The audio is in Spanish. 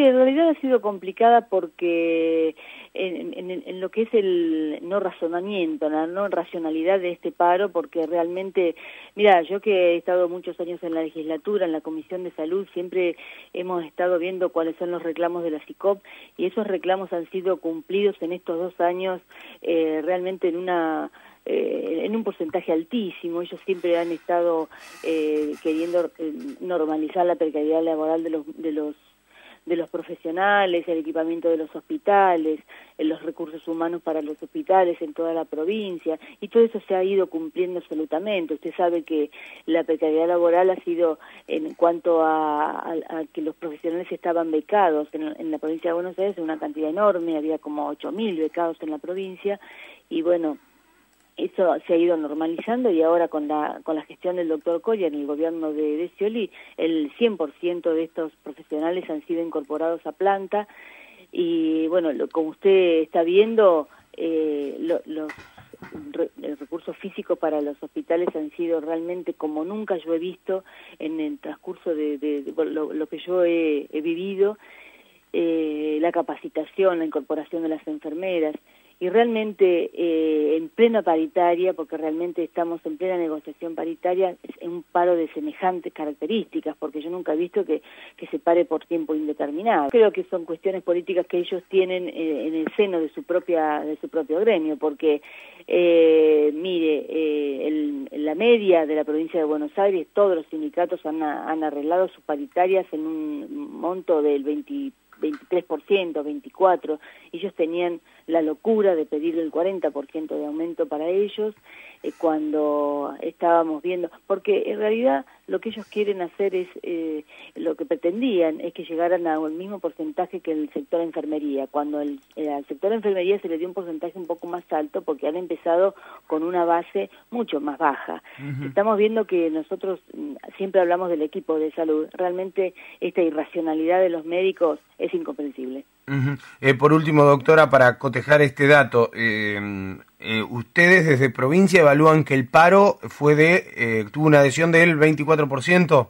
Sí, en realidad ha sido complicada porque en, lo que es el no razonamiento, la no racionalidad de este paro, porque realmente, mira, yo que he estado muchos años en la legislatura, en la Comisión de Salud, siempre hemos estado viendo cuáles son los reclamos de la CICOP y esos reclamos han sido cumplidos en estos dos años eh, realmente en una eh, en un porcentaje altísimo. Ellos siempre han estado eh, queriendo eh, normalizar la precariedad laboral de los, de los de los profesionales, el equipamiento de los hospitales, los recursos humanos para los hospitales en toda la provincia, y todo eso se ha ido cumpliendo absolutamente. Usted sabe que la precariedad laboral ha sido en cuanto a, que los profesionales estaban becados en, en, la provincia de Buenos Aires, una cantidad enorme, había como 8.000 becados en la provincia, y bueno, eso se ha ido normalizando y ahora con la, con la gestión del doctor Colla en el gobierno de, de Scioli, el 100% de estos profesionales han sido incorporados a planta. Y bueno, lo, como usted está viendo, eh, los recursos físicos para los hospitales han sido realmente como nunca yo he visto en el transcurso de, lo, que yo he, vivido, eh, la capacitación, la incorporación de las enfermeras, y realmente eh, en plena paritaria, porque realmente estamos en plena negociación paritaria, en un paro de semejantes características, porque yo nunca he visto que, que se pare por tiempo indeterminado. Creo que son cuestiones políticas que ellos tienen eh, en el seno de su propia de su propio gremio, porque eh, mire, eh, la media de la provincia de Buenos Aires, todos los sindicatos han, han arreglado sus paritarias en un monto del 20 23%, 24%, ellos tenían la locura de pedir el 40% de aumento para ellos eh, cuando estábamos viendo, porque en realidad lo que ellos quieren hacer es, eh, lo que pretendían es que llegaran al mismo porcentaje que el sector enfermería, cuando el, eh, al sector enfermería se le dio un porcentaje un poco más alto porque han empezado con una base mucho más baja. Estamos viendo que nosotros mm, siempre hablamos del equipo de salud, realmente esta irracionalidad de los médicos es incomprensible. Eh, por último, doctora, para cotejar este dato, eh, eh, ustedes desde provincia evalúan que el paro fue de tuvo una adhesión del 24%.